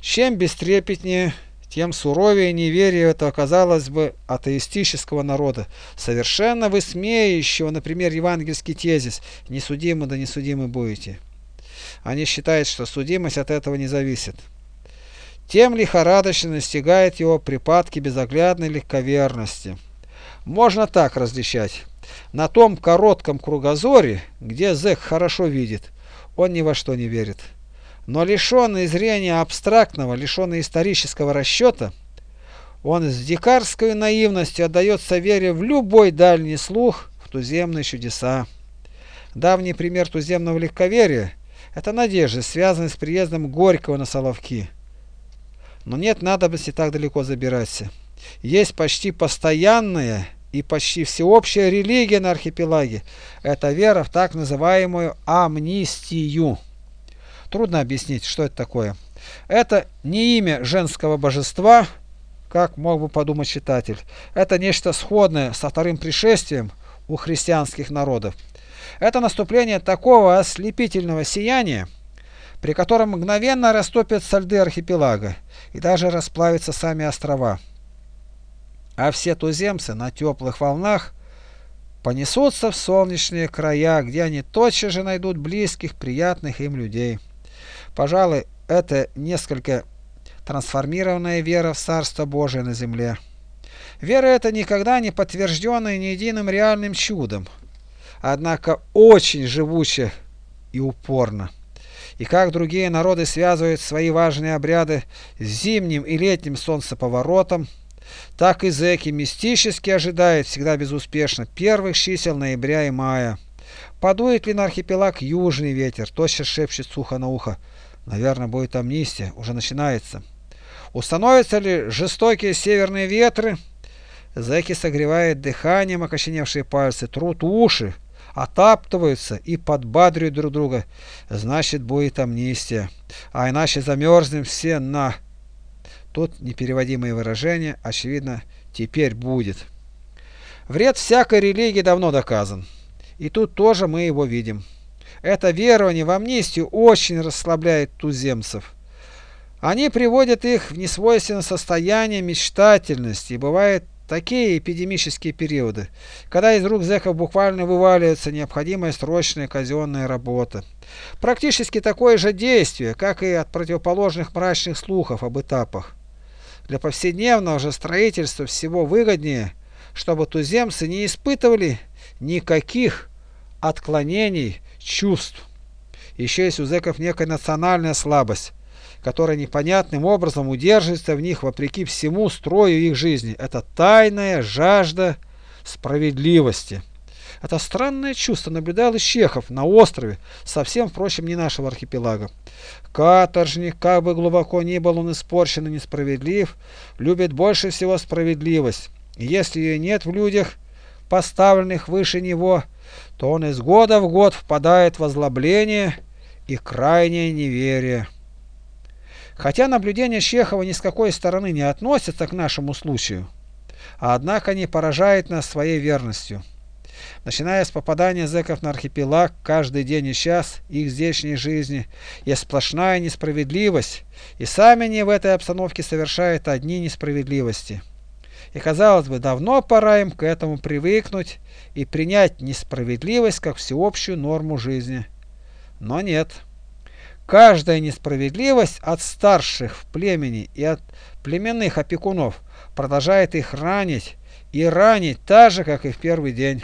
Чем бестрепетнее, тем суровее неверие этого, казалось бы, атеистического народа, совершенно высмеивающего, например, евангельский тезис «несудимы да несудимы будете». Они считают, что судимость от этого не зависит. Тем лихорадочно настигает его припадки безоглядной легковерности. Можно так различать. На том коротком кругозоре, где зэк хорошо видит, он ни во что не верит. Но лишенный зрения абстрактного, лишенный исторического расчета, он с дикарской наивностью отдается вере в любой дальний слух, в туземные чудеса. Давний пример туземного легковерия это надежда, связанная с приездом Горького на Соловки. Но нет надобности так далеко забираться. Есть почти постоянная и почти всеобщая религия на архипелаге. Это вера в так называемую амнистию. Трудно объяснить, что это такое. Это не имя женского божества, как мог бы подумать читатель. Это нечто сходное со вторым пришествием у христианских народов. Это наступление такого ослепительного сияния, при котором мгновенно растопятся льды архипелага и даже расплавятся сами острова. А все туземцы на теплых волнах понесутся в солнечные края, где они тотчас же найдут близких, приятных им людей. Пожалуй, это несколько трансформированная вера в Царство Божие на земле. Вера эта никогда не подтвержденная ни единым реальным чудом, однако очень живуче и упорно. И как другие народы связывают свои важные обряды с зимним и летним солнцеповоротом, так и зэки мистически ожидают всегда безуспешно первых чисел ноября и мая. Подует ли на архипелаг южный ветер, тотчас шепчет сухо на ухо. Наверное, будет амнистия, уже начинается. Установятся ли жестокие северные ветры? Зэки согревают дыханием окоченевшие пальцы, трут уши, отаптываются и подбадривают друг друга. Значит, будет амнистия. А иначе замерзнем все на... Тут непереводимые выражения, очевидно, теперь будет. Вред всякой религии давно доказан. И тут тоже мы его видим. Это верование в амнистию очень расслабляет туземцев. Они приводят их в несвойственное состояние мечтательности, и бывает такие эпидемические периоды, когда из рук зэков буквально вываливается необходимая срочная казенная работа. Практически такое же действие, как и от противоположных мрачных слухов об этапах. Для повседневного же строительства всего выгоднее, чтобы туземцы не испытывали никаких отклонений чувств. Еще есть у зэков некая национальная слабость которая непонятным образом удерживается в них вопреки всему строю их жизни. Это тайная жажда справедливости. Это странное чувство наблюдал и Чехов на острове, совсем, впрочем, не нашего архипелага. Каторжник, как бы глубоко ни был он испорчен и несправедлив, любит больше всего справедливость. И если ее нет в людях, поставленных выше него, то он из года в год впадает в озлобление и крайнее неверие. Хотя наблюдения Чехова ни с какой стороны не относятся к нашему случаю, а однако они поражают нас своей верностью. Начиная с попадания зэков на архипелаг, каждый день и час их здешней жизни есть сплошная несправедливость, и сами они в этой обстановке совершают одни несправедливости. И казалось бы, давно пора им к этому привыкнуть и принять несправедливость как всеобщую норму жизни. Но нет. Каждая несправедливость от старших в племени и от племенных опекунов продолжает их ранить и ранить так же, как и в первый день.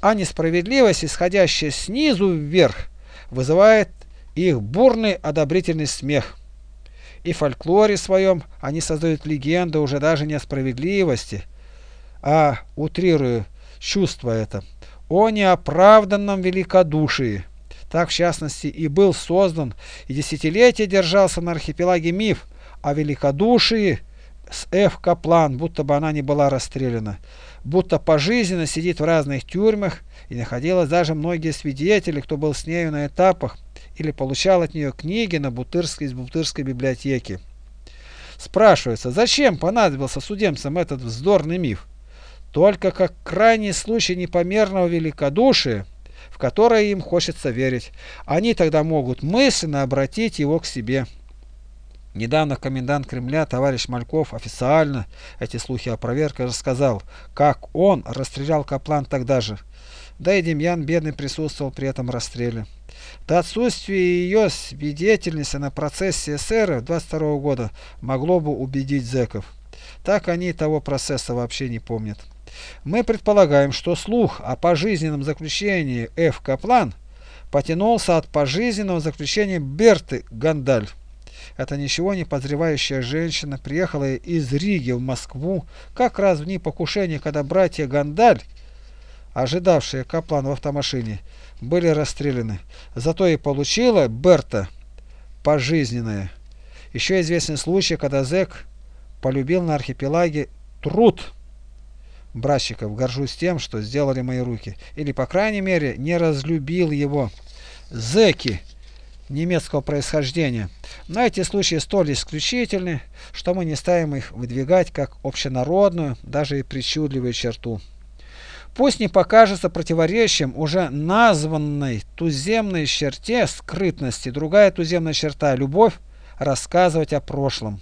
А несправедливость, исходящая снизу вверх, вызывает их бурный одобрительный смех. И в фольклоре своем они создают легенды уже даже не о справедливости, а, утрирую чувство это, о неоправданном великодушии. Так, в частности, и был создан и десятилетия держался на архипелаге миф о великодушии с Ф. Каплан, будто бы она не была расстреляна, будто пожизненно сидит в разных тюрьмах, и находилось даже многие свидетели, кто был с нею на этапах или получал от нее книги на Бутырской из Бутырской библиотеки. Спрашивается, зачем понадобился судемцам этот вздорный миф? Только как крайний случай непомерного великодушия – которое им хочется верить. Они тогда могут мысленно обратить его к себе. Недавно комендант Кремля товарищ Мальков официально эти слухи опроверг и рассказал, как он расстрелял Каплан тогда же. Да и Демьян бедный присутствовал при этом расстреле. До отсутствия ее свидетельницы на процессе СССР 22 года могло бы убедить зэков. Так они того процесса вообще не помнят. Мы предполагаем, что слух о пожизненном заключении Ф. Каплан потянулся от пожизненного заключения Берты Гандаль. Эта ничего не подозревающая женщина приехала из Риги в Москву как раз в дни покушения, когда братья Гандаль, ожидавшие Каплан в автомашине, были расстреляны. Зато и получила Берта пожизненное. Еще известен случай, когда зэк полюбил на архипелаге труд братчиков, горжусь тем, что сделали мои руки. Или, по крайней мере, не разлюбил его. Зеки немецкого происхождения. Но эти случаи столь исключительны, что мы не ставим их выдвигать как общенародную, даже и причудливую черту. Пусть не покажется противоречием уже названной туземной черте скрытности, другая туземная черта – любовь рассказывать о прошлом.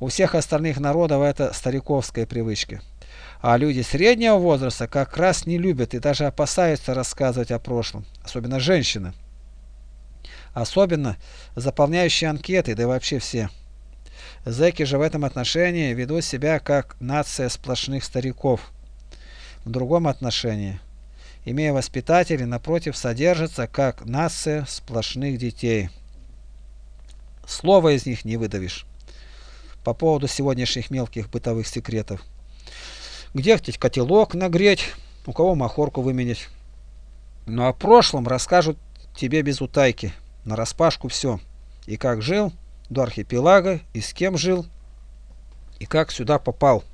У всех остальных народов это стариковская привычка. А люди среднего возраста как раз не любят и даже опасаются рассказывать о прошлом, особенно женщины. Особенно заполняющие анкеты, да и вообще все. Зэки же в этом отношении ведут себя как нация сплошных стариков. В другом отношении, имея воспитателей, напротив, содержатся как нация сплошных детей. Слова из них не выдавишь. По поводу сегодняшних мелких бытовых секретов где хотеть котелок нагреть, у кого махорку выменять. Ну а о прошлом расскажут тебе без утайки, на распашку все. И как жил, до архипелага и с кем жил и как сюда попал.